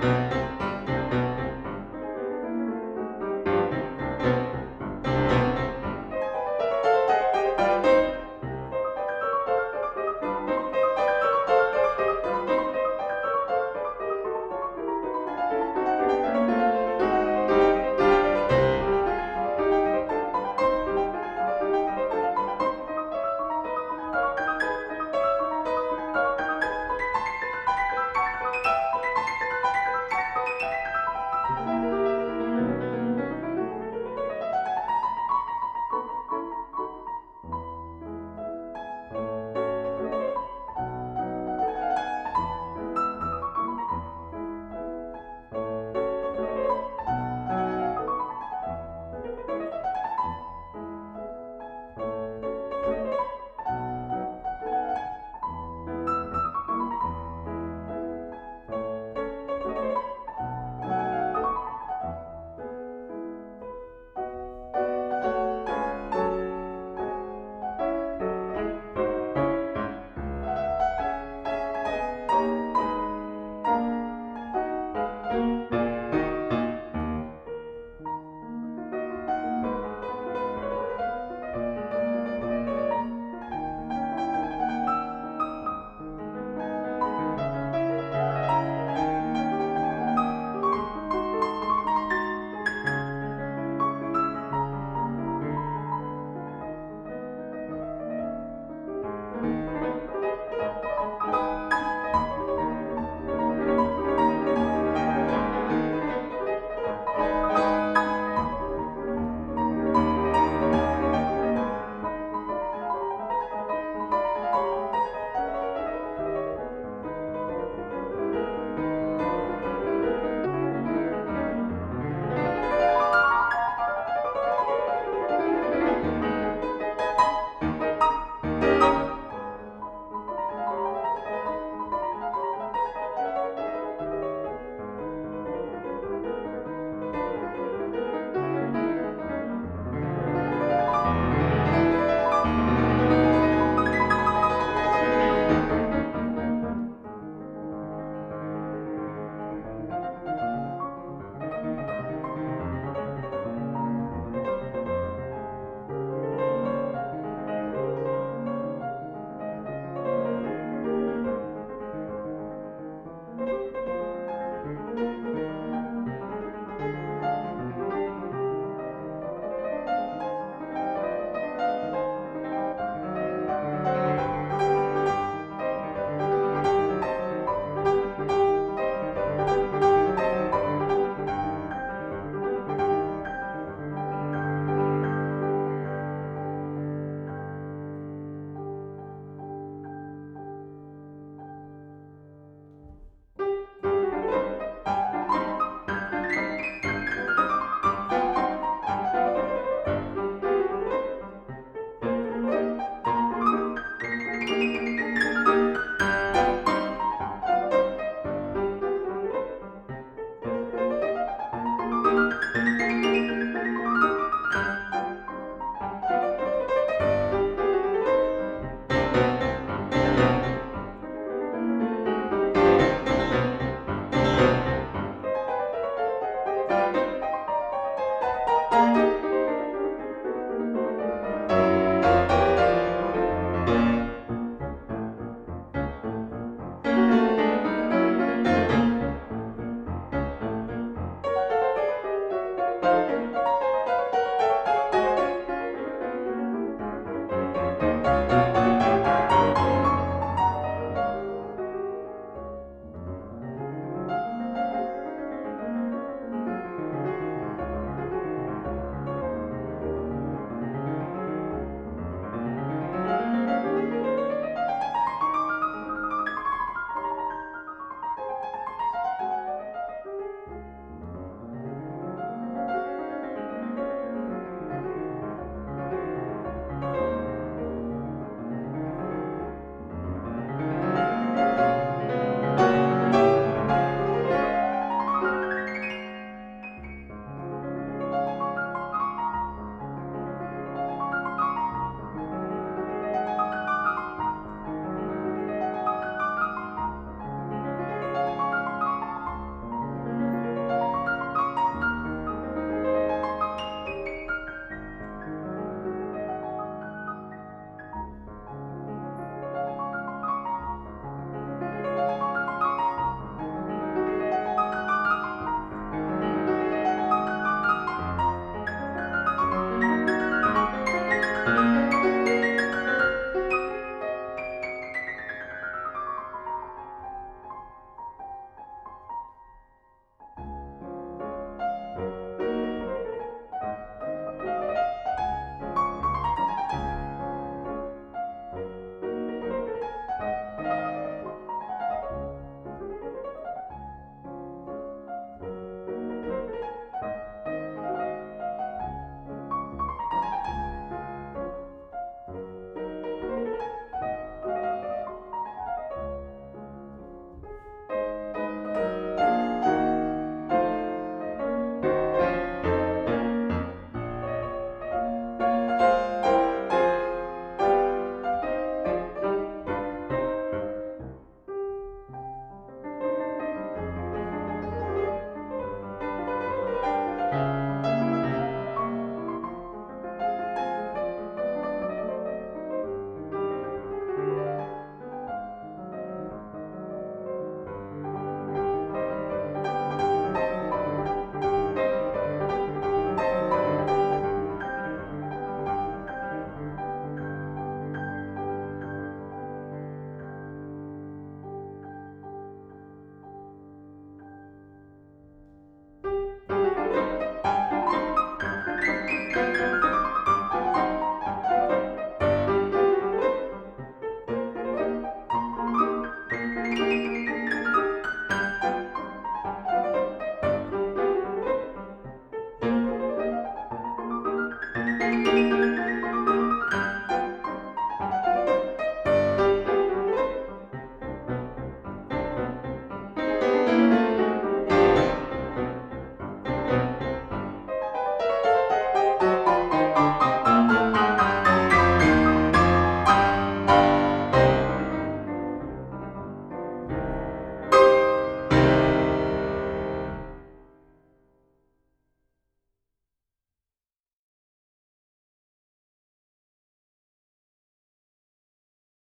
Música